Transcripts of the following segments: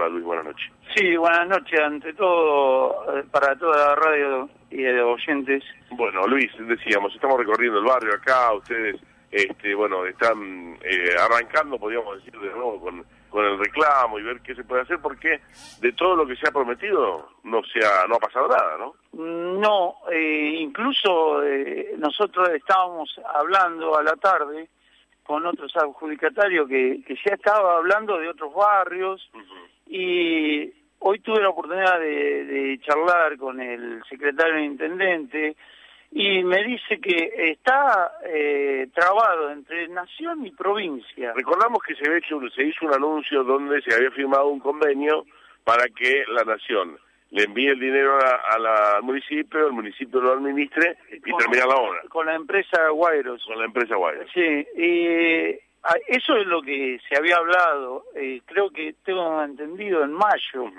va, Luis? Buenas noches. Sí, buenas noches, ante todo, eh, para toda la radio y de oyentes. Bueno, Luis, decíamos, estamos recorriendo el barrio acá, ustedes, este, bueno, están eh, arrancando, podríamos decir, de nuevo con, con el reclamo y ver qué se puede hacer, porque de todo lo que se ha prometido no se ha, no ha pasado nada, ¿no? No, eh, incluso eh, nosotros estábamos hablando a la tarde con otros adjudicatarios que, que ya estaba hablando de otros barrios y hoy tuve la oportunidad de, de charlar con el secretario de intendente y me dice que está eh, trabado entre nación y provincia. Recordamos que se, había hecho, se hizo un anuncio donde se había firmado un convenio para que la nación le envíe el dinero a, la, al municipio, el municipio lo administre y termina la obra. Con la empresa Guairos. Con la empresa Guairos. Sí, y eso es lo que se había hablado, eh, creo que tengo entendido en mayo,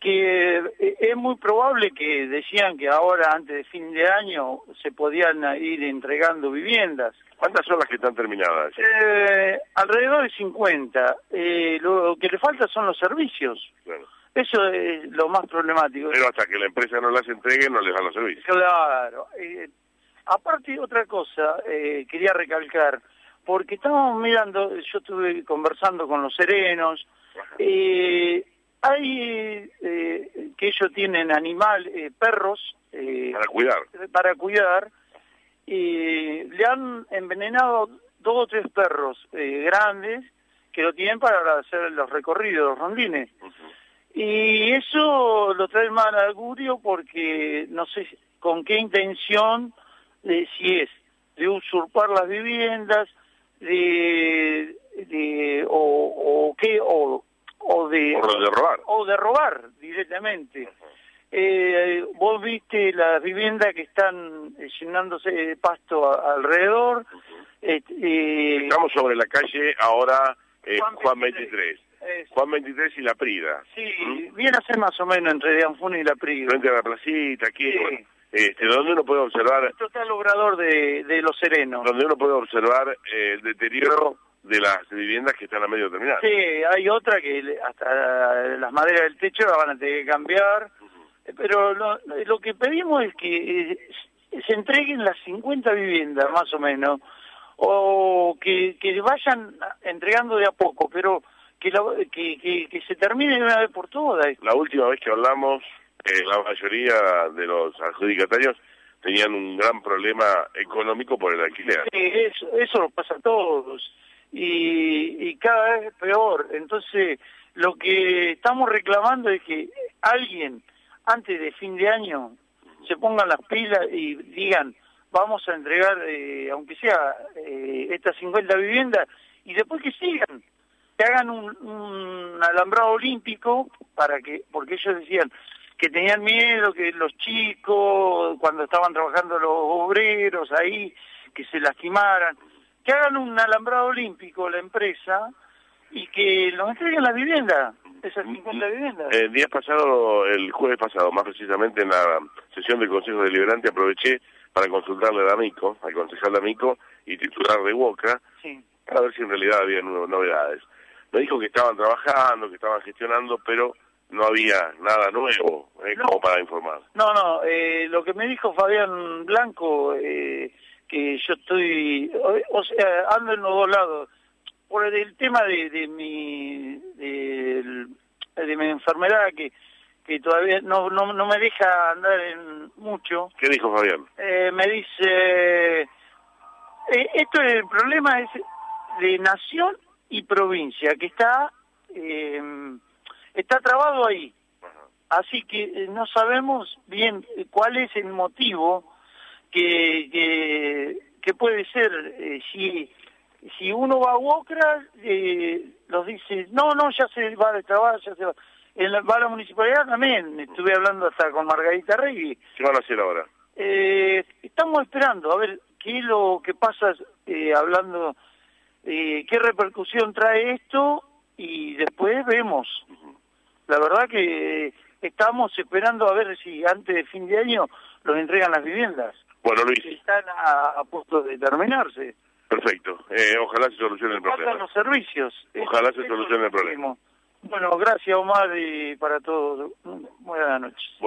que eh, es muy probable que decían que ahora, antes de fin de año, se podían ir entregando viviendas. ¿Cuántas son las que están terminadas? Eh, alrededor de 50. Eh, lo que le falta son los servicios. Eso es lo más problemático. Pero hasta que la empresa no las entregue, no les dan los servicios. Claro. Eh, aparte, otra cosa, eh, quería recalcar, porque estábamos mirando, yo estuve conversando con los serenos, eh, hay eh, que ellos tienen animal, eh, perros. Eh, para cuidar. Para cuidar. Y le han envenenado dos o tres perros eh, grandes que lo tienen para hacer los recorridos, los rondines. Y eso lo trae mal augurio porque no sé con qué intención, de, si es de usurpar las viviendas, de, de o, o qué, o, o de, o de robar. O de robar directamente. Eh, vos viste las viviendas que están llenándose de pasto a, alrededor. eh, Estamos sobre la calle ahora eh, Juan 23. Juan 23 y La Prida. Sí, ¿Mm? viene a ser más o menos entre Dianfún y La Prida. Frente a la placita, aquí, sí. Este, donde uno puede observar... Esto está el obrador de, de Los Serenos. Donde uno puede observar eh, el deterioro de las viviendas que están a medio terminar. Sí, hay otra que hasta las maderas del techo la van a tener que cambiar, uh -huh. pero lo, lo, que pedimos es que eh, se entreguen las 50 viviendas más o menos, o que, que vayan entregando de a poco, pero que, la, que, que, que, se termine de una vez por todas. La última vez que hablamos, la mayoría de los adjudicatarios tenían un gran problema económico por el alquiler. Sí, eso, eso pasa a todos y, y cada vez peor. Entonces, lo que estamos reclamando es que alguien, antes de fin de año, se pongan las pilas y digan, vamos a entregar, eh, aunque sea eh, estas 50 viviendas, y después que sigan, que hagan un, un alambrado olímpico, para que porque ellos decían que tenían miedo que los chicos, cuando estaban trabajando los obreros ahí, que se lastimaran que hagan un alambrado olímpico la empresa y que nos entreguen las viviendas, esas 50 viviendas. El día pasado, el jueves pasado, más precisamente en la sesión del Consejo Deliberante, aproveché para consultarle a D'Amico, al concejal D'Amico y titular de Boca, sí. para ver si en realidad había novedades. Me dijo que estaban trabajando, que estaban gestionando, pero no había nada nuevo eh, no. como para informar. No, no, eh, lo que me dijo Fabián Blanco... Eh, que yo estoy, o sea, ando en los dos lados. Por el tema de, de mi de, de, mi enfermedad que que todavía no, no, no me deja andar en mucho. ¿Qué dijo Fabián? Eh, me dice, eh, esto es el problema es de nación y provincia, que está eh, está trabado ahí. Así que no sabemos bien cuál es el motivo que, que, que puede ser, eh, si, si uno va a Wocra, eh, los dice, no, no, ya se va de trabajo, ya se va. En la, va a la municipalidad también, estuve hablando hasta con Margarita Rey. ¿Qué van a hacer ahora? Eh, estamos esperando a ver qué es lo que pasa, eh, hablando, eh, qué repercusión trae esto y después vemos. La verdad que estamos esperando a ver si antes de fin de año los entregan las viviendas. Bueno, Luis. Están a, a punto de terminarse. Perfecto. Eh, ojalá se solucione el problema. Faltan los servicios. Ojalá se solucione el problema. Bueno, gracias Omar y para todos. Buenas noches. Bueno.